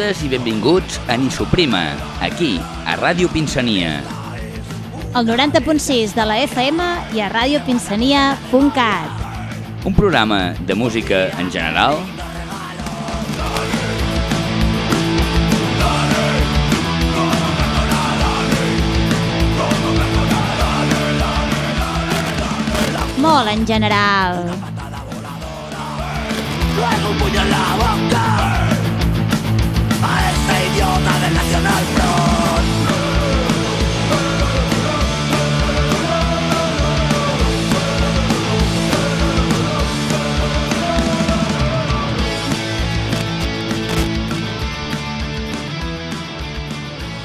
Benvingudes i benvinguts a Ni Suprima, aquí, a Ràdio Pinsania. al 90.6 de la FM i a radiopinsania.cat. Un programa de música en general, Molt en general. Luego un puño en la boca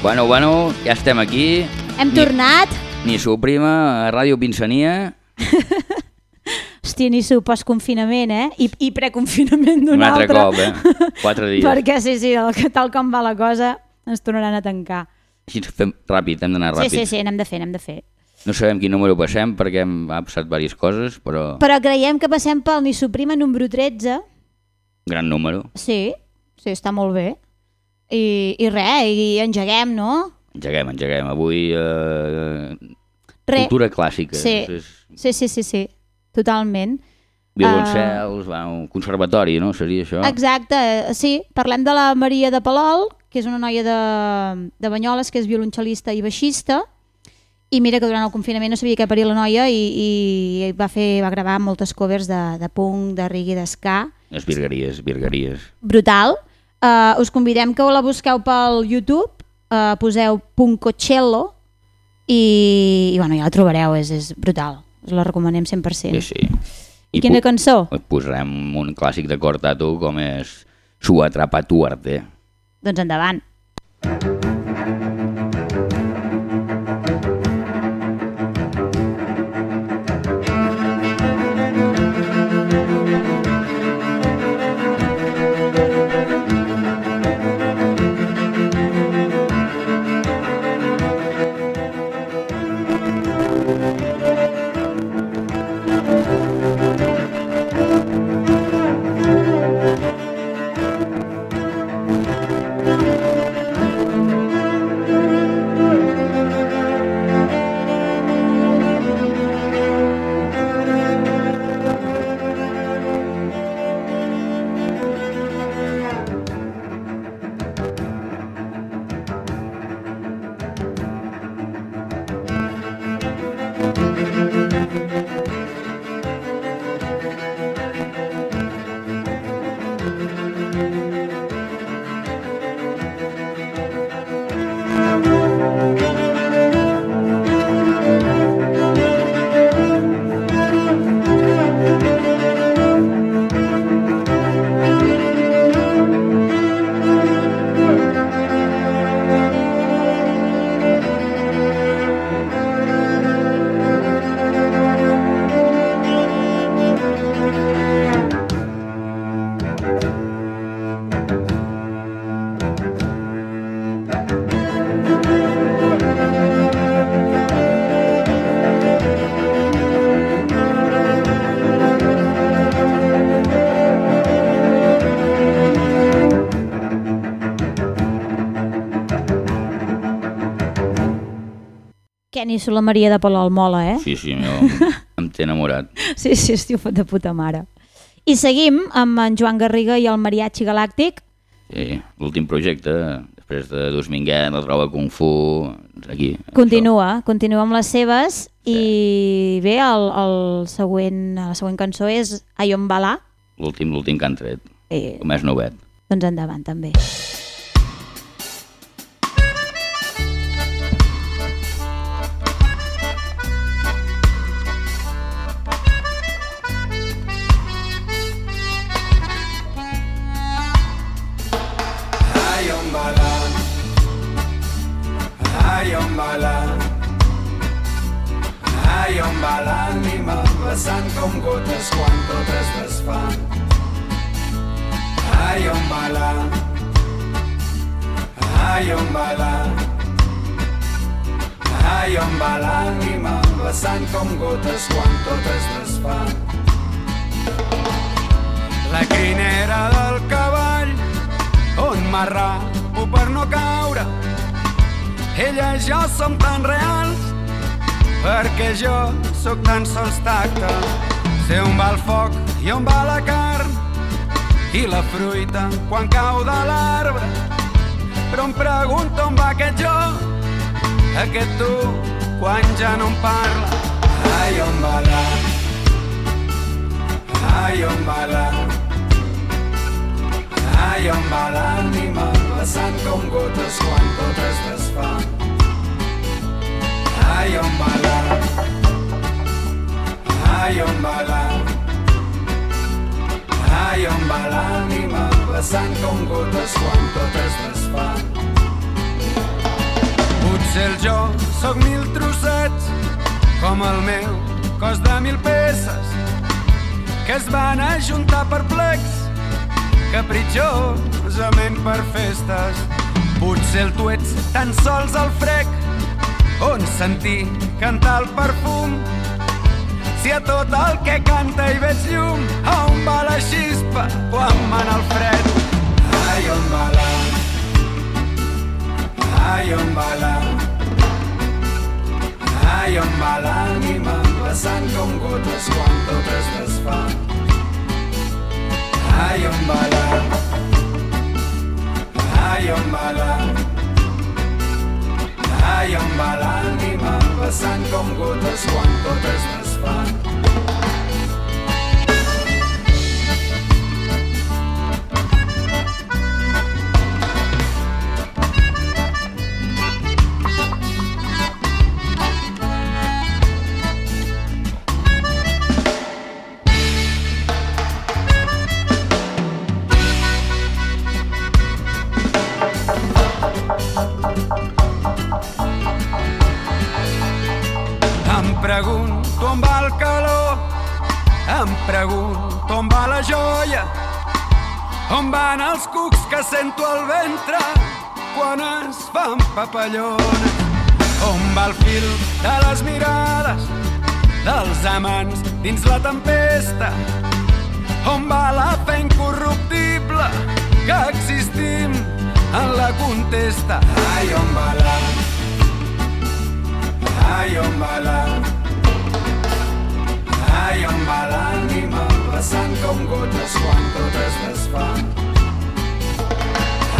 Bueno, bueno, ja estem aquí. Hem Ni- tornat. Ni Suprima, a Ràdio Pinsania. Hòstia, ni su postconfinament, eh? I, i preconfinament d'un Un altre altre. cop, eh? Quatre dies. Perquè sí, sí, el, tal com va la cosa, ens tornaran a tancar. Així ens fem ràpid, hem d'anar Sí, ràpid. sí, sí, n'hem de fer, n'hem de fer. No sabem quin número passem perquè hem ha passat diverses coses, però Però creiem que passem pel Ni Suprima número 13. gran número. Sí, sí, està molt bé. I, i res, i engeguem, no? Engeguem, engeguem. Avui eh, Re. cultura clàssica. Sí. És Sí, sí, sí, sí, totalment. violoncels, va, un conservatori, no? Seria això? Exacte, sí. Parlem de la Maria de Palol, que és una noia de, de Banyoles, que és violoncel·lista i baixista, i mira que durant el confinament no sabia què parir la noia i, i va, fer, va gravar moltes covers de, de punk, de reggae, d'esca. Les virgueries, virgueries. Brutal. Uh, us convidem que la busqueu pel YouTube, uh, poseu Puncocello i, i bueno, ja la trobareu, és, és brutal. Us la recomanem 100%. Sí, sí. I quina cançó? Posarem un clàssic de Cortato com és Su atrapa tu arte. Doncs endavant. Kenny la Maria de Palol mola, eh? Sí, sí, jo em té enamorat. Sí, sí, estiu de puta mare. I seguim amb en Joan Garriga i el Mariachi Galàctic. Sí, l'últim projecte, després de Dosminguet, la troba Kung Fu, aquí. Continua, continua amb les seves i bé, el, el següent, la següent cançó és Aion Balà. això. L'últim, l'últim que han tret, Eh, com és novet. doncs endavant també. Ai, La crinera del cavall on m'arrapo per no caure. Ella i jo som tan reals perquè jo sóc tan sols tacte. Sé on va el foc i on va la carn i la fruita quan cau de l'arbre. Però em pregunto on va aquest jo, aquest tu, quan ja no em parla. Ai, on va la... Ai, on va la... Ai, on va l'ànima, vessant com gotes quan tot es desfà. Ai, on va la... Ai, on va la... Ai, on va l'ànima, vessant com gotes quan tot es desfà. Potser el jo sóc mil trossets, com el meu cos de mil peces, que es van ajuntar per plecs, capritxosament per festes. Potser el tu ets tan sols el frec, on sentir cantar el perfum, si a tot el que canta hi veig llum, a on va la xispa quan mana el fred? Ai, on va la... Ai, on va la... Ai, on va l'ànima, vessant com gotes quan tot es desfà. Ai, on va l'ànima, vessant com gotes quan tot es van els cucs que sento al ventre quan es fan papallones, on va el fil de les mirades dels amants dins la tempesta, on va la fe incorruptible que existim en la contesta. Ai, on va la Ai, on va la... Ai, on va l'ànima, vessant com gotes quan tot es desfà.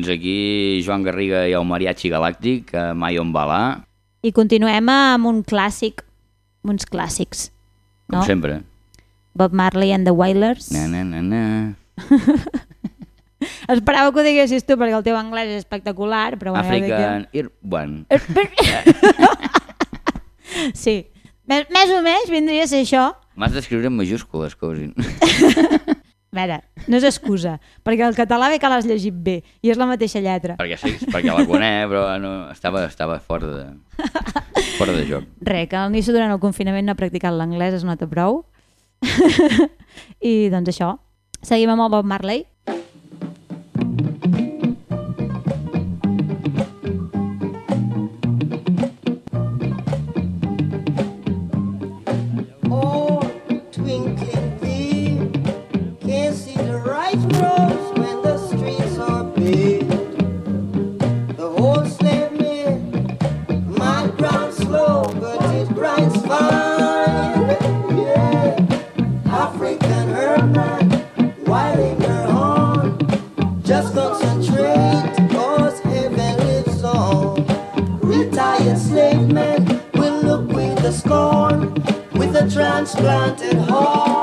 fins aquí Joan Garriga i el Mariachi Galàctic, a Mai on va la, I continuem amb un clàssic, uns clàssics, com no? sempre. Bob Marley and the Wailers. Na, na, na, na. Esperava que ho diguessis tu perquè el teu anglès és espectacular, però bueno. African Ear One. Sí, més, més o menys vindria a ser això. M'has d'escriure en majúscules, cousin. A veure, no és excusa, perquè el català bé que l'has llegit bé, i és la mateixa lletra. perquè sí, perquè la conec, però no, estava, estava fora, de, fora de joc. Re, que el Nisso durant el confinament no ha practicat l'anglès, es nota prou. I doncs això, seguim amb el Bob Marley. haunted hall.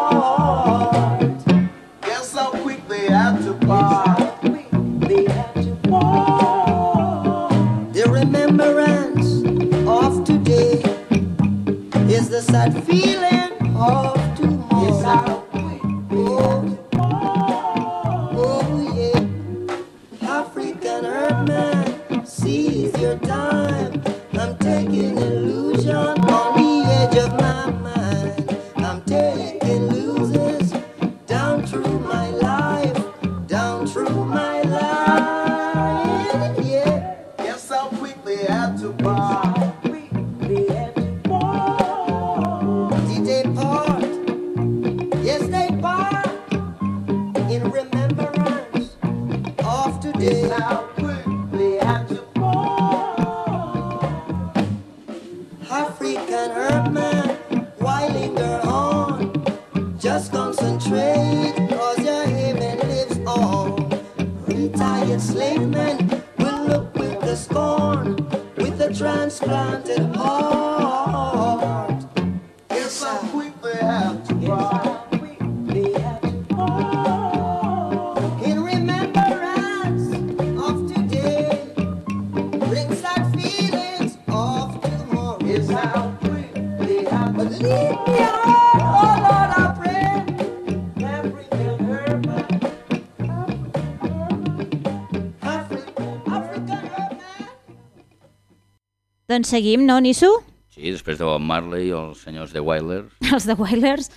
Doncs seguim, no, Nisso? Sí, després de Bob Marley, els senyors de Wailers. Els de Wailers,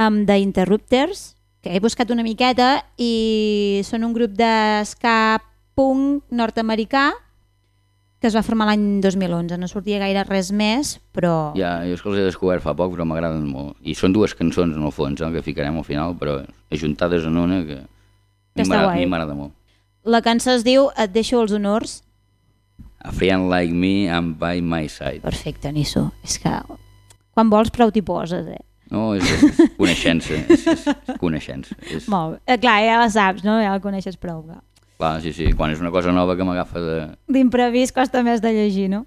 amb The Interrupters, que he buscat una miqueta i són un grup de ska punk nord-americà que es va formar l'any 2011. No sortia gaire res més, però... Ja, jo és que els he descobert fa poc, però m'agraden molt. I són dues cançons, en el fons, eh, que ficarem al final, però ajuntades en una que, Que a mi m'agrada molt. La cançó es diu Et deixo els honors. A friend like me, I'm by my side. Perfecte, Nisso. És que quan vols prou t'hi poses, eh? No, és, és coneixença, és, és, és coneixença. És, Molt bé. Eh, clar, ja la saps, no? Ja la coneixes prou. clar. clar, sí, sí, quan és una cosa nova que m'agafa de... D'imprevist costa més de llegir, no?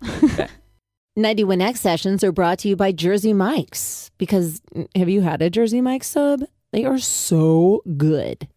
91X sessions are brought to you by Jersey Mike's because have you had a Jersey Mike's sub? They are so good.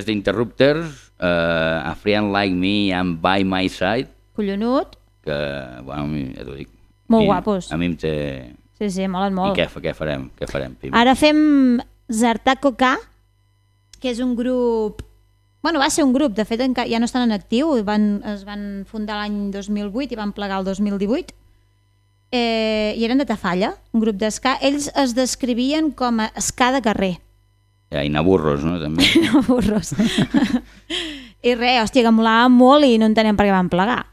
Després d'Interrupters, uh, A Friend Like Me and By My Side, Collonut. que, bueno, ja t'ho dic. Molt mi- guapos. A mi em té... Sí, sí, molen I molt. què, fa- què farem? Què farem, Pim? Ara fem Zartaco K, que és un grup... Bueno, va ser un grup, de fet ja no estan en actiu, van, es van fundar l'any 2008 i van plegar el 2018. Eh, I eren de Tafalla, un grup d'esca. Ells es descrivien com a esca de carrer. Ja, i naburros, no, també. No, burros. I res, hòstia, que molava molt i no entenem per què van plegar.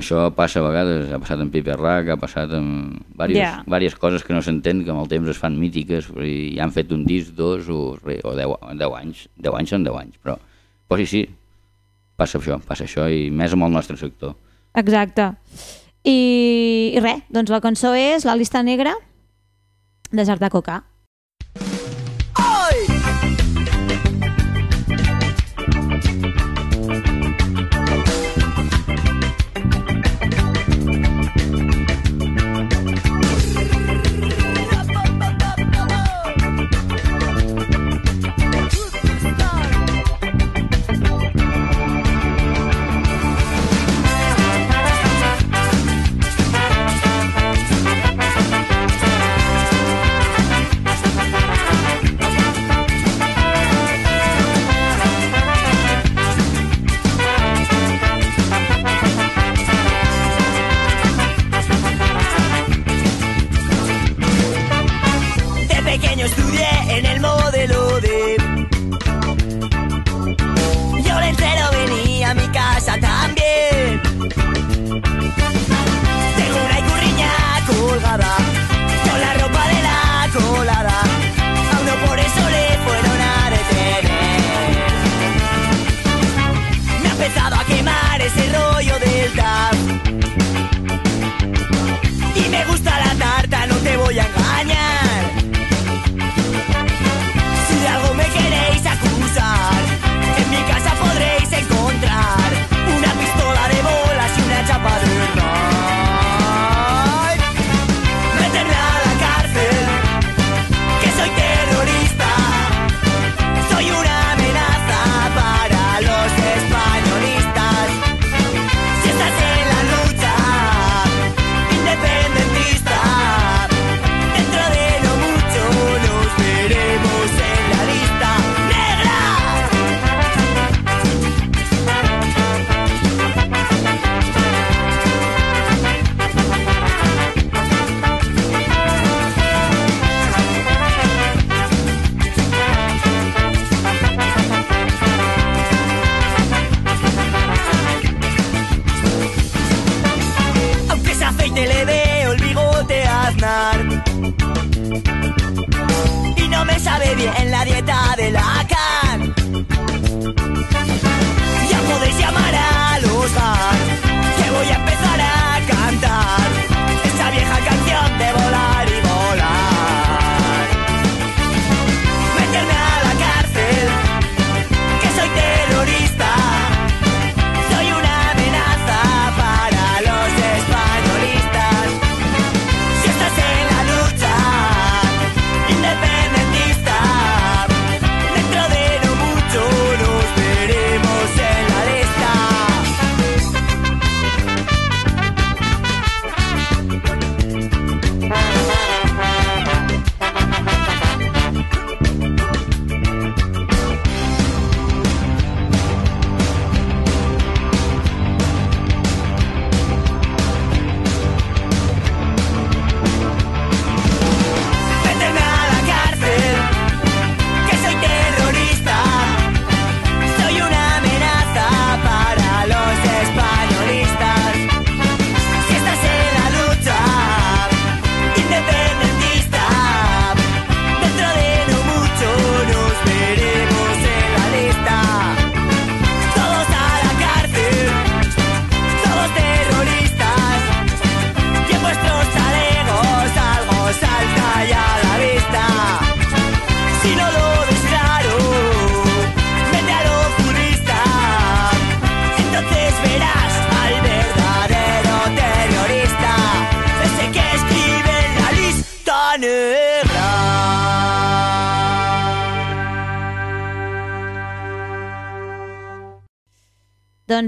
Això passa a vegades, ha passat amb Piper Rack, ha passat amb diverses, yeah. diverses coses que no s'entén, que amb el temps es fan mítiques, i han fet un disc, dos o, res, o deu, deu anys. Deu anys són deu anys, però, però sí, sí, passa això, passa això, i més amb el nostre sector. Exacte. I, i res, doncs la cançó és La lista negra de Zartaco K.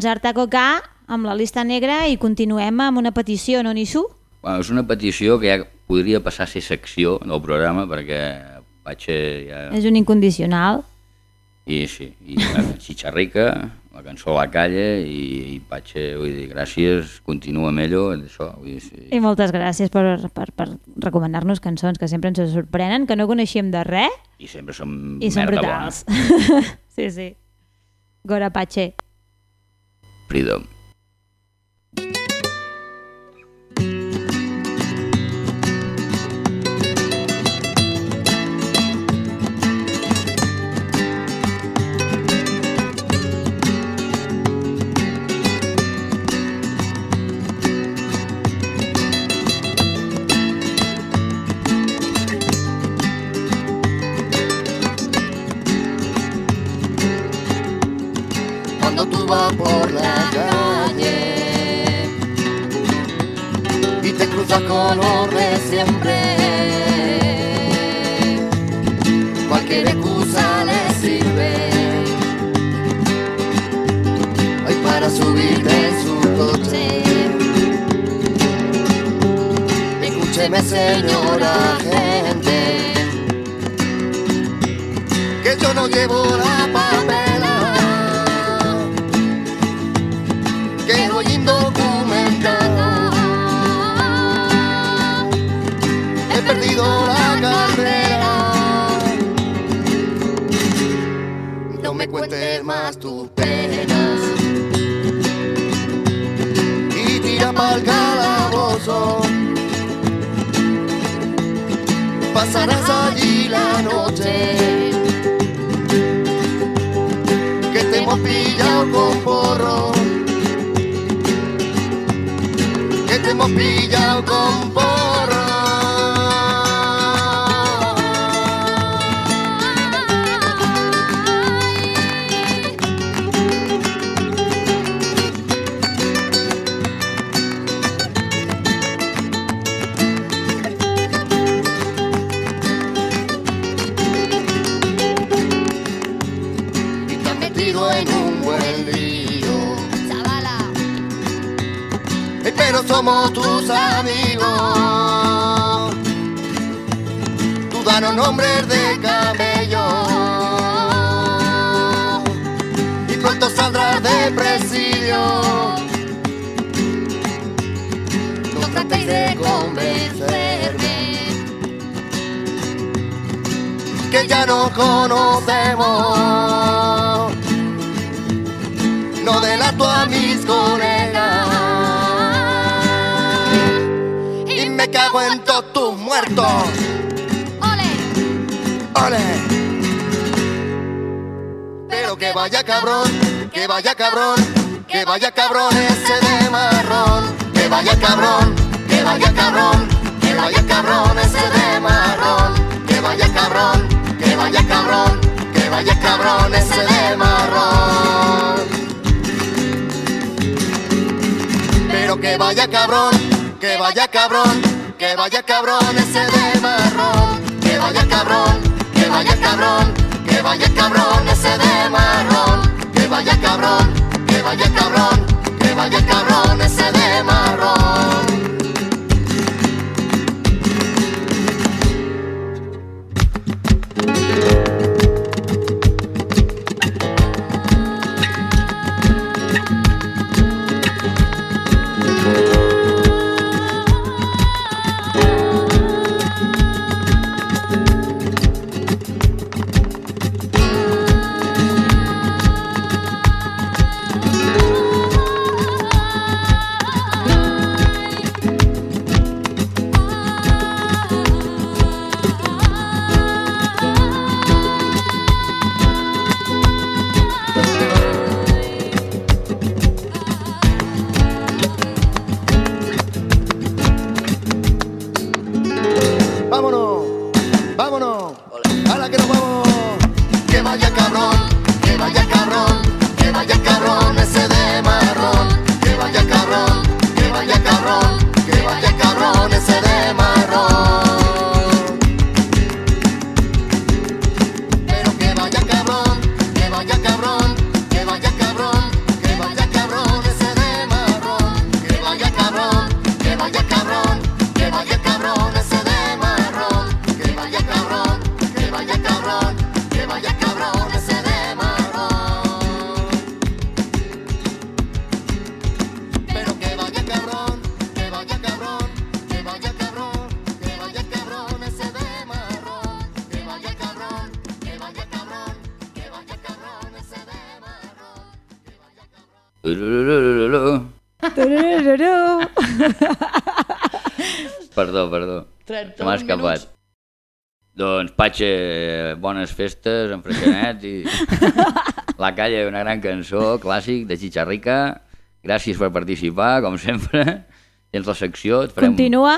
Doncs Artaco K amb la lista negra i continuem amb una petició, no, Nissu? Bueno, és una petició que ja podria passar a ser secció del programa perquè Patxe ja... És un incondicional. I sí, i la Xitxarrica, la cançó La Calle i, i Patxe, vull dir, gràcies, continua amb ello, això, vull dir, sí. I moltes gràcies per, per, per recomanar-nos cançons que sempre ens sorprenen, que no coneixíem de res I sempre som i són merda brutals. bona. sí, sí. Gora Patxe. Freedom. Con los de siempre. Cualquier excusa le sirve ay, para subirte en su coche. Escúcheme, señora gente, que yo no llevo la papela. Cuentes más tus penas. Y tira pa'l calabozo. Pasarás allí la noche. Que te hemos pillado con porro. que te hemos pillado con porro. Amigos. Tú danos nombres de camello. Y pronto saldrás de presidio. No tratéis de convencerme. Que ya nos conocemos. No delato a mis colegas. Muertos. ¡Ole! Pero que vaya cabrón, que vaya cabrón, que vaya cabrón ese de marrón. Que vaya cabrón, que vaya cabrón, que vaya cabrón ese de marrón. Que vaya cabrón, que vaya cabrón, que vaya cabrón ese de marrón. Pero que vaya cabrón, que vaya cabrón, que vaya cabrón ese de marrón. Que vaya cabrón, que vaya cabrón, que vaya cabrón ese de marrón. Que vaya cabrón, que vaya cabrón, que vaya cabrón ese de marrón. Patxe, bones festes, en Freixenet i... La Calla, una gran cançó, clàssic, de Xixarrica. Gràcies per participar, com sempre. Tens la secció, et farem Continua,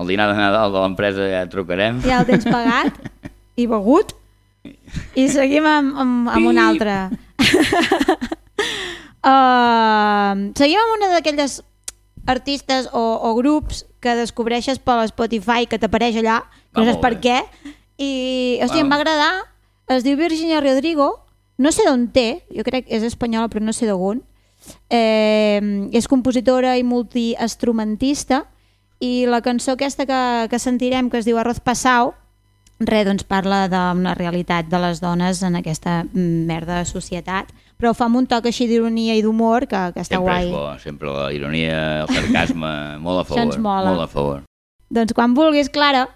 el dinar de Nadal de l'empresa, ja et trucarem. ja el tens pagat i begut. I seguim amb, amb, amb un altre. uh, seguim amb una d'aquelles artistes o, o grups que descobreixes per Spotify, que t'apareix allà, no saps molt per què, i, hòstia, Bueno. em va agradar, es diu Virginia Rodrigo, no sé d'on té, jo crec que és espanyola però no sé d'on, eh, és compositora i multiinstrumentista i la cançó aquesta que, que sentirem que es diu Arroz Passau res, doncs parla d'una realitat de les dones en aquesta merda de societat però fa un toc així d'ironia i d'humor que, que està Sempre guai és bo, sempre la ironia, el sarcasme, molt a Això favor. ens mola. Molt a favor. doncs quan vulguis, Clara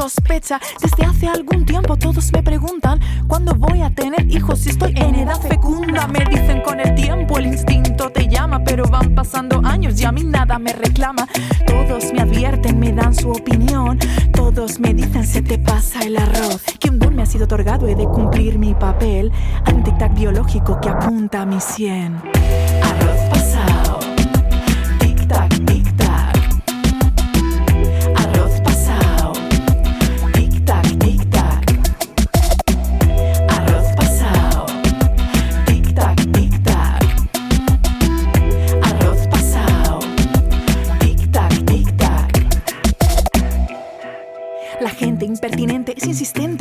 sospecha. Desde hace algún tiempo todos me preguntan cuándo voy a tener hijos si estoy en edad fecunda. Me dicen con el tiempo el instinto te llama, pero van pasando años y a mí nada me reclama. Todos me advierten, me dan su opinión. Todos me dicen se te pasa el arroz. Que un don me ha sido otorgado, he de cumplir mi papel. Hay un tic-tac biológico que apunta a mi 100. Arroz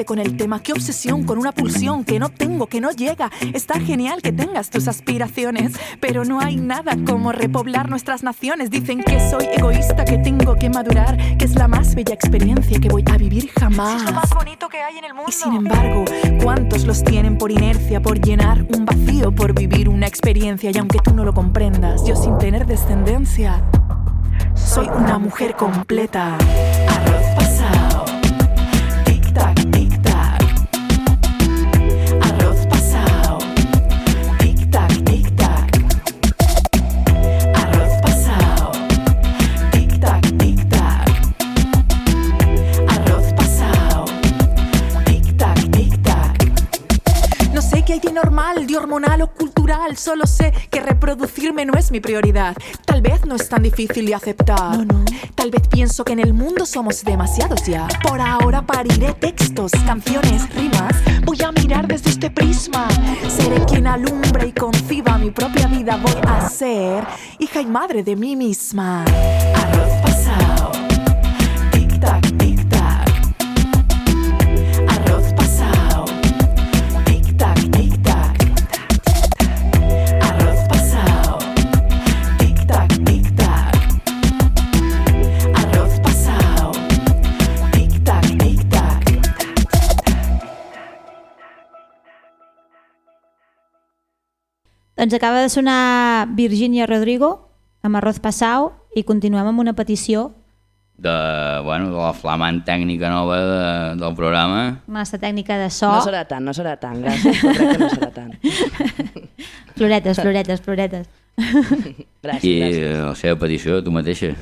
con el tema. Qué obsesión con una pulsión que no tengo, que no llega. Está genial que tengas tus aspiraciones, pero no hay nada como repoblar nuestras naciones. Dicen que soy egoísta, que tengo que madurar, que es la más bella experiencia que voy a vivir jamás. Es lo más bonito que hay en el mundo. Y sin embargo, ¿cuántos los tienen por inercia, por llenar un vacío, por vivir una experiencia? Y aunque tú no lo comprendas, yo sin tener descendencia, soy una mujer completa. Arroz Normal, de hormonal o cultural. Solo sé que reproducirme no es mi prioridad. Tal vez no es tan difícil de aceptar. Tal vez pienso que en el mundo somos demasiados ya. Por ahora pariré textos, canciones, rimas. Voy a mirar desde este prisma. Seré quien alumbre y conciba mi propia vida. Voy a ser hija y madre de mí misma. Doncs acaba de sonar Virginia Rodrigo amb Arroz Passau i continuem amb una petició De, bueno, de la flamant tècnica nova de, del programa. aquesta tècnica de so. No serà tant, no serà tant, gràcies, però crec que no serà tant. Floretes, floretes, floretes. Gràcies, I gràcies. la seva petició, tu mateixa.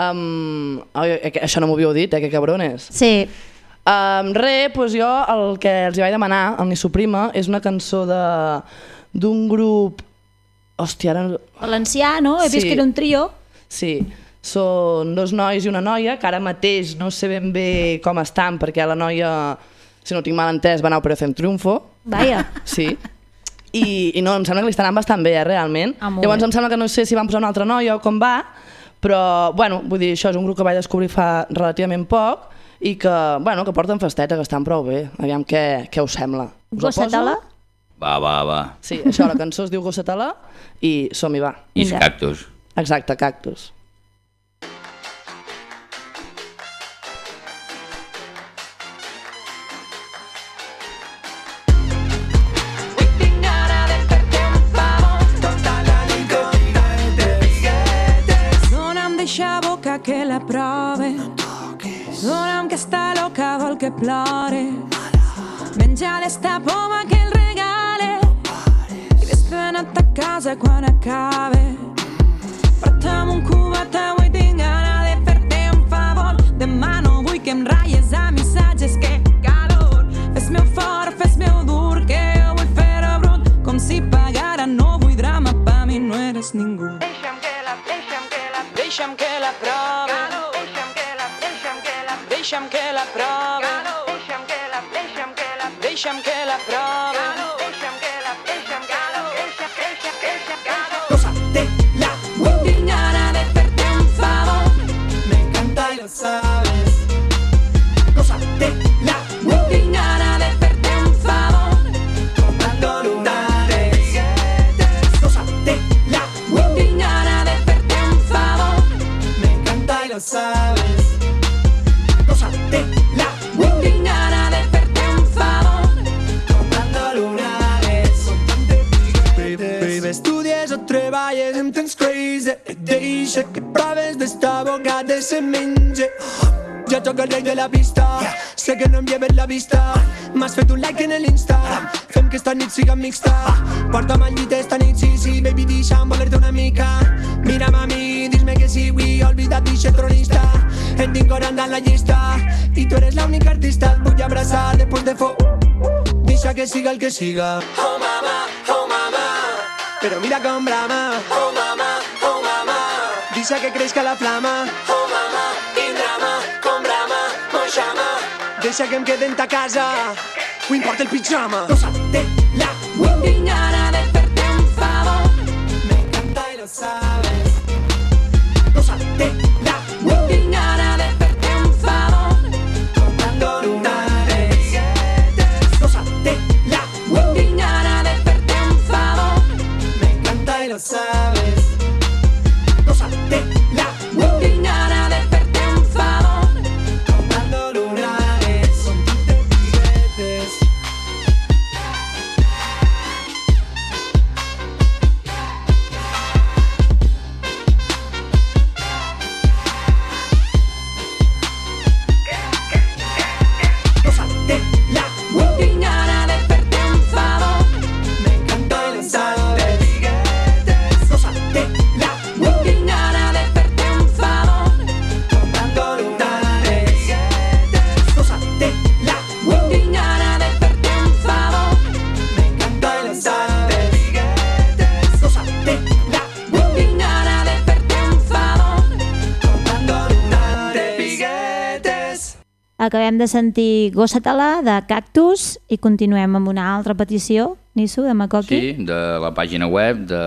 Um, oi, que això no m'ho havíeu dit, eh, que cabrones. Sí, Um, re, doncs jo el que els hi vaig demanar, el Ni Suprima, és una cançó de d'un grup... Hòstia, ara... valencià, no? He vist Sí. que era un trio. Sí, són dos nois i una noia, que ara mateix no sé ben bé com estan, perquè la noia, si no tinc mal entès, va anar a Operación Triunfo. Vaja. Sí. I, I no, em sembla que li estan bastant bé, eh, realment. Ah, Llavors bé. em sembla que no sé si van posar una altra noia o com va, però, bueno, vull dir, això és un grup que vaig descobrir fa relativament poc i que, bueno, que porten festeta, que estan prou bé. Aviam què, què us sembla. Us ho Gossatala? Va, va, va. Sí, això, la cançó es diu Gossetalà i som-hi va. I ja. cactus. Exacte, cactus. que la prove. No Dona'm que està loca, vol que plore. Menja d'esta poma que el rei Després a casa quan acabe. Porta'm un cubat, avui tinc gana de fer-te un favor. Demà no vull que em ratlles a missatges, que calor. Fes-me fort, fes-me dur, que jo vull fer-ho brut. Com si pagara, no vull drama, pa mi no eres ningú. Deixa'm que la, deixa'm que la, deixa'm que la prove. Deixa'm que la, deixa'm que la, deixa'm que la prove. Deixa'm que la, deixa'm que la, deixa'm que la prove. Deixa'm El rei de la pista, sé que no lleves la vista. M'has fet un like en l'Insta, fem que esta nit siga mixta. Porta'm al llit esta nit, sí, sí, baby, deixa'm voler-te una mica. Mira'm a mi, dis-me que sí, avui olvida't d'eixe tronista. En tinc 40 en la llista, i tu eres l'única artista. Et vull abraçar després de fo... Deixa que siga el que siga. Oh mama, oh mama, però mira com brama. Oh mama, deixa que creixca la flama. Oh mama, quin drama, com brama, mon xama. Deixa que em quede en ta casa, ho importa el pijama. Gózatela, Tinc gana de fer-te un favor. me encanta y lo sabes. Acabem de sentir Gossatala de Cactus i continuem amb una altra petició, Nisso, de Macoqui. Sí, de la pàgina web de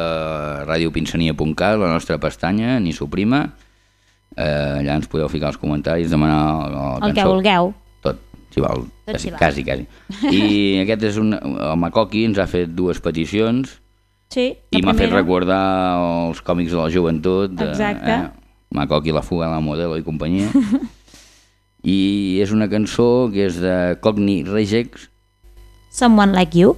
radiopinsania.cat, la nostra pestanya, ni suprima. Eh, allà ens podeu ficar els comentaris, demanar la El que cançó. vulgueu. Tot, si vol. Tot quasi, s'hi val. quasi, quasi. I aquest és un... El Macoqui ens ha fet dues peticions Sí, i m'ha fet recordar els còmics de la joventut. De, Exacte. Eh, Macoqui, la fuga de la modelo i companyia. I és una cançó que és de Cogni Regex, Someone Like You.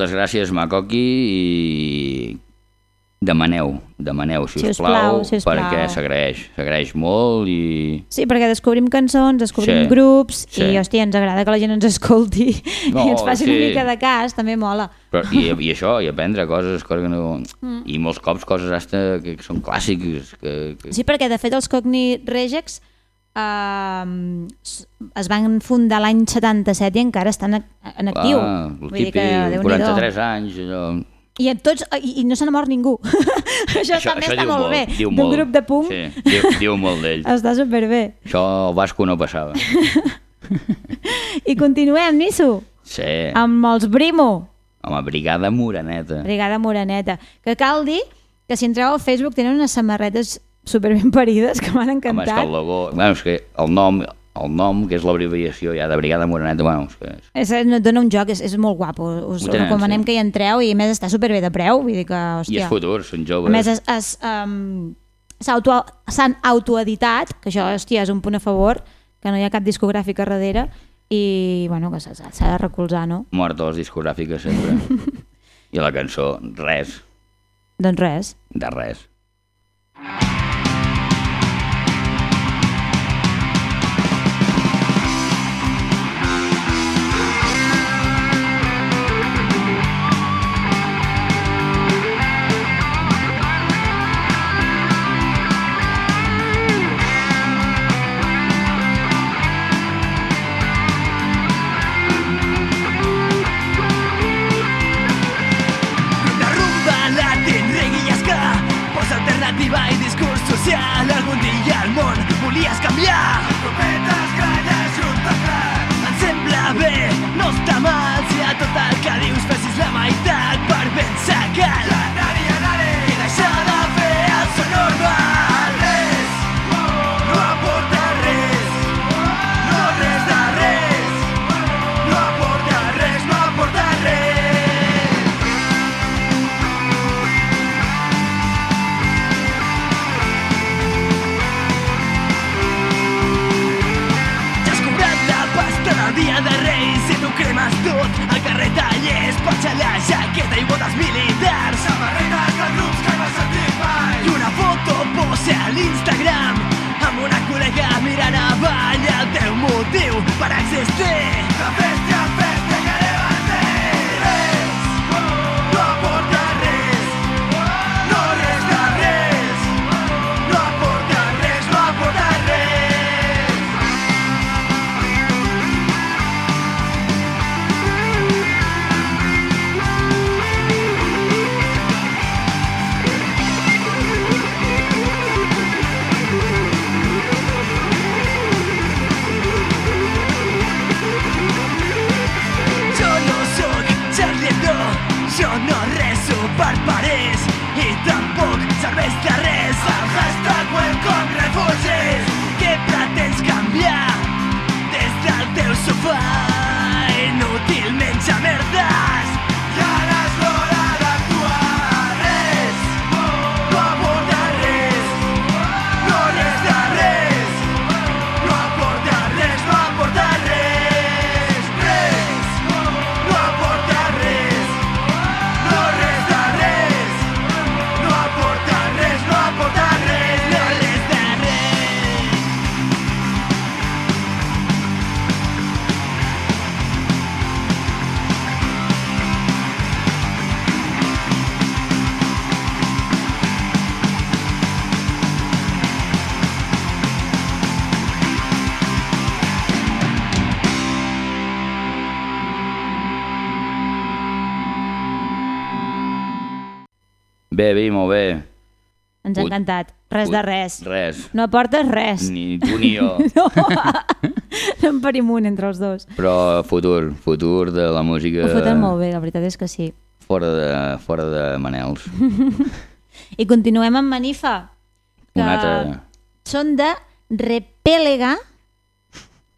Moltes gràcies, Macoqui, i demaneu, demaneu, si, Si us plau, si us perquè s'agraeix, s'agraeix molt i... Sí, perquè descobrim cançons, descobrim Sí, grups sí. i, hòstia, ens agrada que la gent ens escolti No, i ens faci una sí. mica de cas, també mola. Però, i, I això, i aprendre coses, coses que no... Mm. I molts cops coses hasta que, que són clàssics, que, que... Sí, perquè de fet els Cogni Regex eh, es van fundar l'any 77 i encara estan en actiu. Ah, el Vull dir típic, que, Déu-n'hi-do. 43 anys, allò... I, en tots, i, i no se n'ha mort ningú. això, Això- també això està molt molt, bé. D'un grup de punk Sí, diu, diu molt d'ell. està superbé. Això al Vasco no passava. I continuem, Nisso, Sí, amb els Brimo. home, Brigada Moraneta. Brigada Moraneta. Que cal dir que si entreu al Facebook tenen unes samarretes superben parides que m'han Home, és que encantat. el logo... Bueno, és que el nom, el nom que és l'abreviació ja de Brigada Moraneta, bueno, és que... És, no et dona un joc, és, és molt guapo. Us tenen, recomanem sí. que hi entreu i a més està superbé de preu. Vull dir que, I hòstia... és futur, són joves. A més, es, es, um, s'auto- s'han autoeditat, que això, hòstia, és un punt a favor, que no hi ha cap discogràfica darrere, i, bueno, que s'ha de recolzar, no? Mort a les discogràfiques sempre. I la cançó, res, Doncs res. de res. La social Algun dia el món volies canviar Prometes, gralles, juntes Em sembla bé, no està mal Si a tot el que dius fessis la meitat Per ben secat La jaqueta i botes militars Samarretes de grups que no has sentit mai I una foto pose a l'Instagram amb una col·lega mirant avall el teu motiu. Per existir. De festa a festa Bé, bé, molt bé. Ens ha Ut- encantat. Res ut- de res. Res. No aportes res. Ni tu ni jo. No. Anem per immune entre els dos. Però futur, futur de la música... Ho foten molt bé, la veritat és que sí. Fora de, fora de Manels. I continuem amb Manifa, que Un altre... són de Repélega,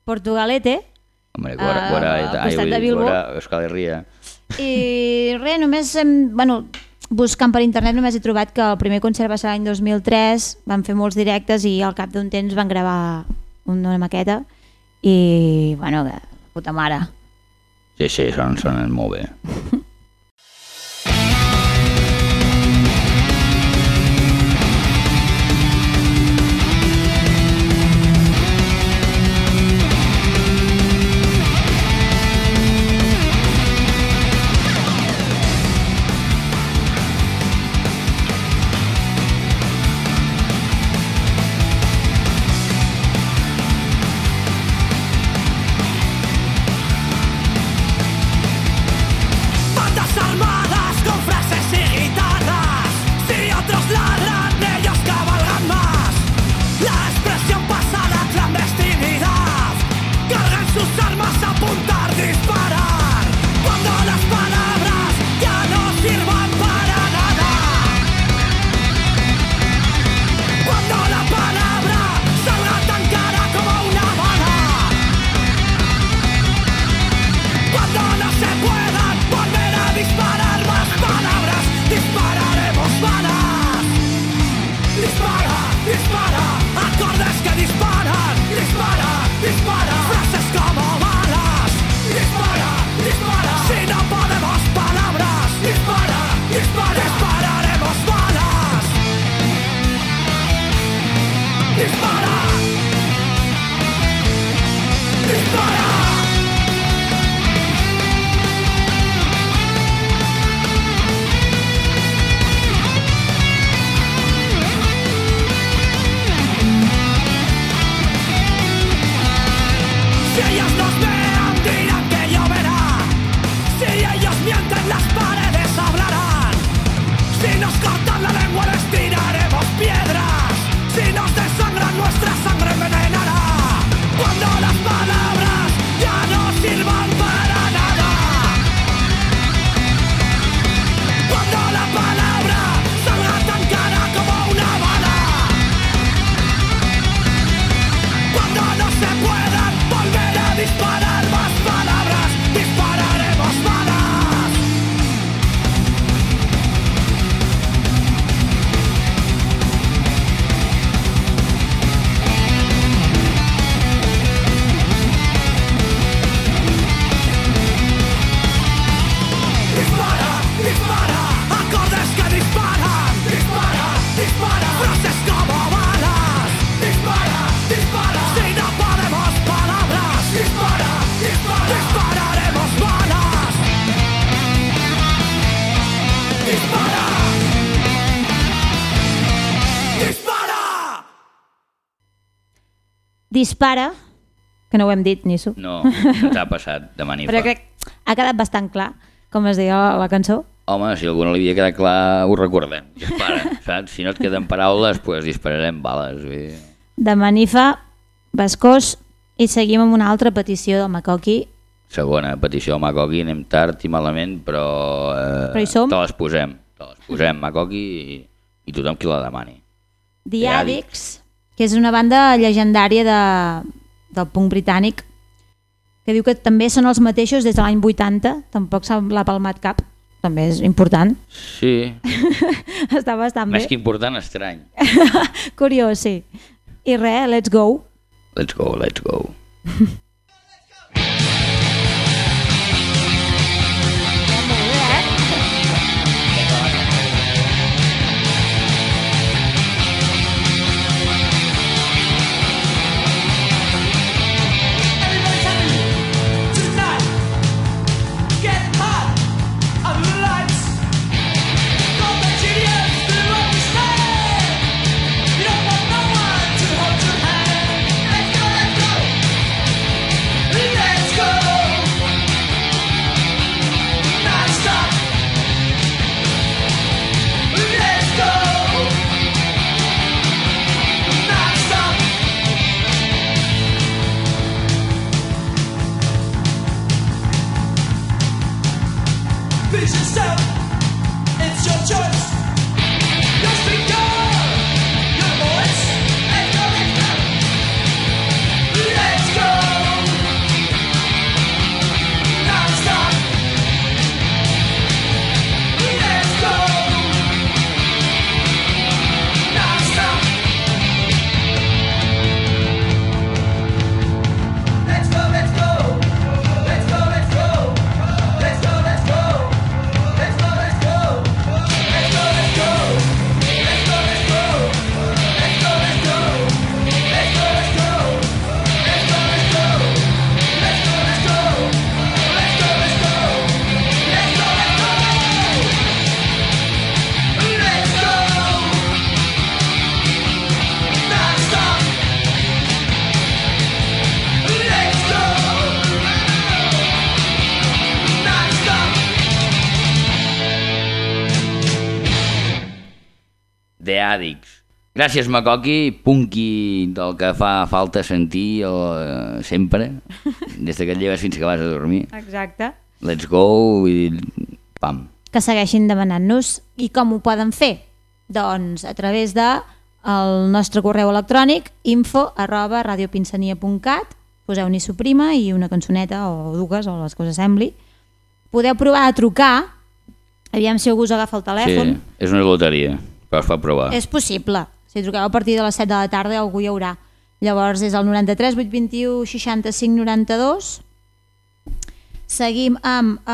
Portugalete, Hombre, Ah, guara, guara, al costat de Bilbo. Guara, Euskal Herria. I res, només hem, bueno, buscant per internet només he trobat que el primer concert va ser l'any 2003, van fer molts directes i al cap d'un temps van gravar una maqueta i, bueno, que puta mare. Sí, sí, sonen, sonen molt bé. Dispara, que no ho hem dit, Nisso. No, no t'ha passat de manifa. Però crec ha quedat bastant clar com es deia la, la cançó. Home, si a algú no li havia quedat clar, ho recordem. Dispara, saps? Si no et queden paraules, doncs pues dispararem bales. Vull dir. De Manifa, Bascós, i seguim amb una altra petició del Macoqui. Segona petició al Macoqui, anem tard i malament, però, eh, Però hi som. te les posem. Te les posem, Macoqui, i, i tothom qui la demani. The Addicts, que és una banda llegendària de, del punk britànic, que diu que també són els mateixos des de l'any 80, tampoc se l'ha palmat cap, també és important, Sí, està bastant més bé. que important, estrany. Curiós, sí. I res, let's go. Let's go, let's go. The Addicts. Gràcies, Macoqui, punky del que fa falta sentir el, eh, sempre, des que et lleves fins que vas a dormir. Exacte. Let's go i pam. Que segueixin demanant-nos. I com ho poden fer? Doncs a través de el nostre correu electrònic info arroba radiopinsania.cat poseu ni suprima i una cançoneta o dues o les que us sembli. Podeu provar a trucar, aviam si algú us agafa el telèfon. Sí, és una loteria, però es pot provar. És possible. Si truqueu a partir de les 7 de la tarda algú hi haurà. Llavors és el 93 821 65 92. Seguim amb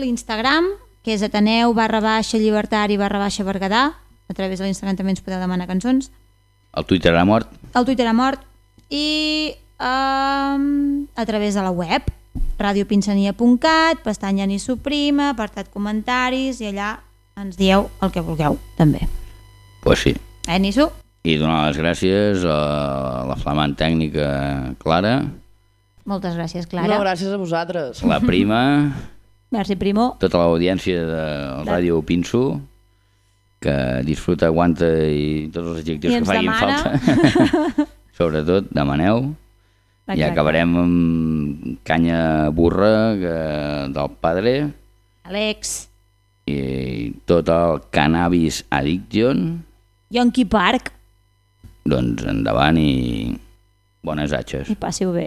l'Instagram, que és Ateneu barra baixa llibertari barra baixa Berguedà. A través de l'Instagram també ens podeu demanar cançons. El Twitter ha mort. El Twitter ha mort. I um, a través de la web radiopinsania.cat, pestanya ni suprima, apartat comentaris i allà ens dieu el que vulgueu, també. Pues sí. Eh, Niso? I donar les gràcies a la flamant tècnica Clara. Moltes gràcies, Clara. No, gràcies a vosaltres. La prima. Merci, primo. Tota l'audiència de Ràdio Pinso que disfruta, aguanta i tots els adjectius que facin demana. falta. Sobretot, demaneu. Exacte. I acabarem amb canya burra que, del padre. Àlex i tot el Cannabis Addiction. Yonky Park. Doncs endavant i bones atxes. I passi-ho bé.